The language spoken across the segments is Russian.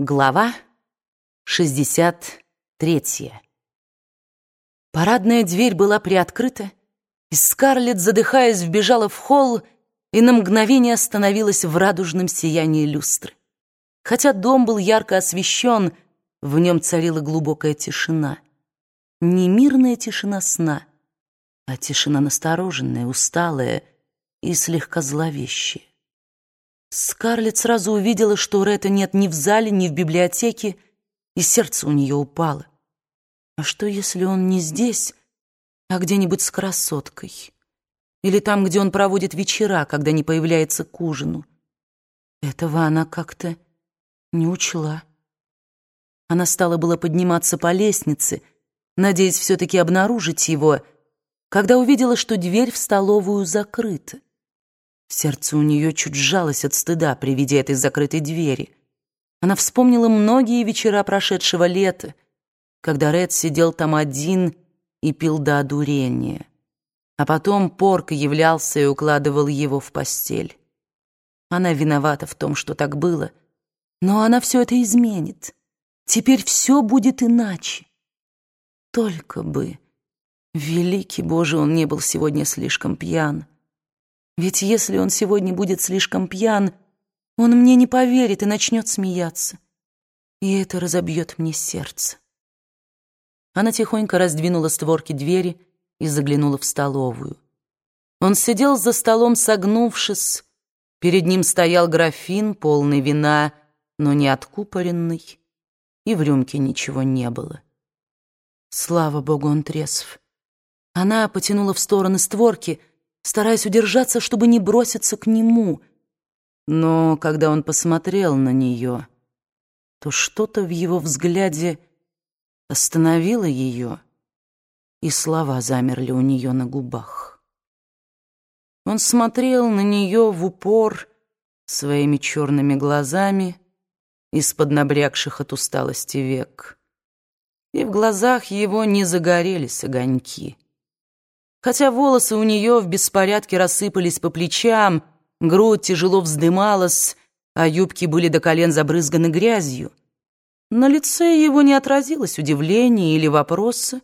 Глава 63. Парадная дверь была приоткрыта, и Скарлетт, задыхаясь, вбежала в холл и на мгновение остановилась в радужном сиянии люстры. Хотя дом был ярко освещен, в нем царила глубокая тишина. Не мирная тишина сна, а тишина настороженная, усталая и слегка зловещая. Скарлетт сразу увидела, что Ретта нет ни в зале, ни в библиотеке, и сердце у нее упало. А что, если он не здесь, а где-нибудь с красоткой? Или там, где он проводит вечера, когда не появляется к ужину? Этого она как-то не учла. Она стала было подниматься по лестнице, надеясь все-таки обнаружить его, когда увидела, что дверь в столовую закрыта. Сердце у нее чуть сжалось от стыда при виде этой закрытой двери. Она вспомнила многие вечера прошедшего лета, когда Ред сидел там один и пил до одурения. А потом Порк являлся и укладывал его в постель. Она виновата в том, что так было, но она все это изменит. Теперь все будет иначе. Только бы, великий Боже, он не был сегодня слишком пьян. Ведь если он сегодня будет слишком пьян, он мне не поверит и начнет смеяться. И это разобьет мне сердце. Она тихонько раздвинула створки двери и заглянула в столовую. Он сидел за столом, согнувшись. Перед ним стоял графин, полный вина, но не откупоренный, и в рюмке ничего не было. Слава богу, он трезв. Она потянула в стороны створки — стараясь удержаться, чтобы не броситься к нему. Но когда он посмотрел на нее, то что-то в его взгляде остановило ее, и слова замерли у нее на губах. Он смотрел на нее в упор своими черными глазами из-под набрякших от усталости век, и в глазах его не загорелись огоньки. Хотя волосы у нее в беспорядке рассыпались по плечам, грудь тяжело вздымалась, а юбки были до колен забрызганы грязью. На лице его не отразилось удивления или вопроса,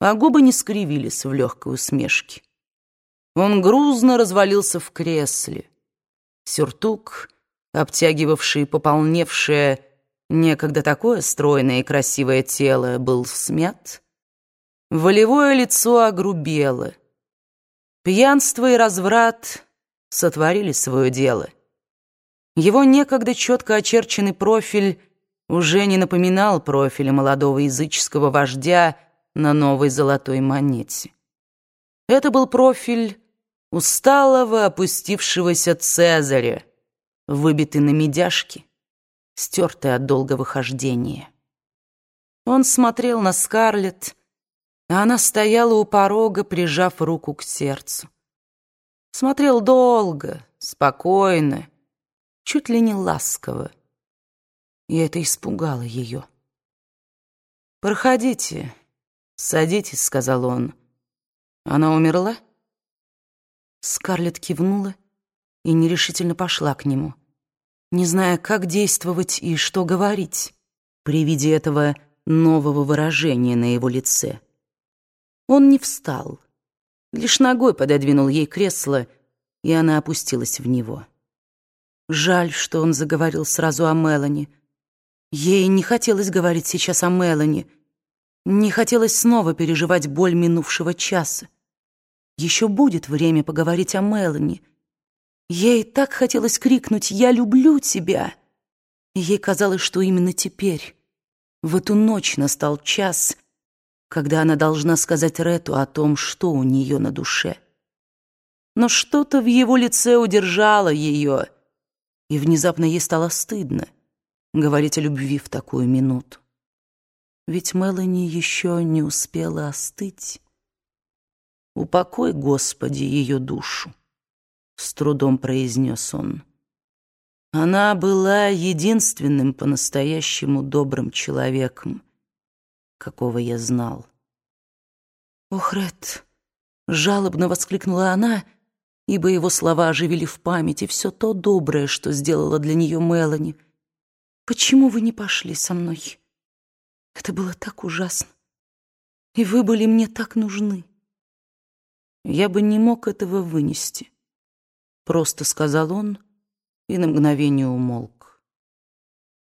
а губы не скривились в легкой усмешке. Он грузно развалился в кресле. Сюртук, обтягивавший пополневшее некогда такое стройное и красивое тело, был смят — Волевое лицо огрубело. Пьянство и разврат сотворили свое дело. Его некогда четко очерченный профиль уже не напоминал профиля молодого языческого вождя на новой золотой монете. Это был профиль усталого, опустившегося Цезаря, выбитый на медяшке, стертый от долгого хождения. Он смотрел на Скарлетт, она стояла у порога, прижав руку к сердцу. Смотрел долго, спокойно, чуть ли не ласково. И это испугало ее. «Проходите, садитесь», — сказал он. «Она умерла?» Скарлетт кивнула и нерешительно пошла к нему, не зная, как действовать и что говорить при виде этого нового выражения на его лице. Он не встал, лишь ногой пододвинул ей кресло, и она опустилась в него. Жаль, что он заговорил сразу о Мелани. Ей не хотелось говорить сейчас о Мелани, не хотелось снова переживать боль минувшего часа. Еще будет время поговорить о Мелани. Ей так хотелось крикнуть «Я люблю тебя!» Ей казалось, что именно теперь, в эту ночь настал час, когда она должна сказать Рету о том, что у нее на душе. Но что-то в его лице удержало ее, и внезапно ей стало стыдно говорить о любви в такую минуту. Ведь Мелани еще не успела остыть. «Упокой, Господи, ее душу», — с трудом произнес он. Она была единственным по-настоящему добрым человеком, какого я знал. «Ох, Ред!» — жалобно воскликнула она, ибо его слова оживили в памяти все то доброе, что сделала для нее Мелани. Почему вы не пошли со мной? Это было так ужасно. И вы были мне так нужны. Я бы не мог этого вынести, просто сказал он и на мгновение умолк.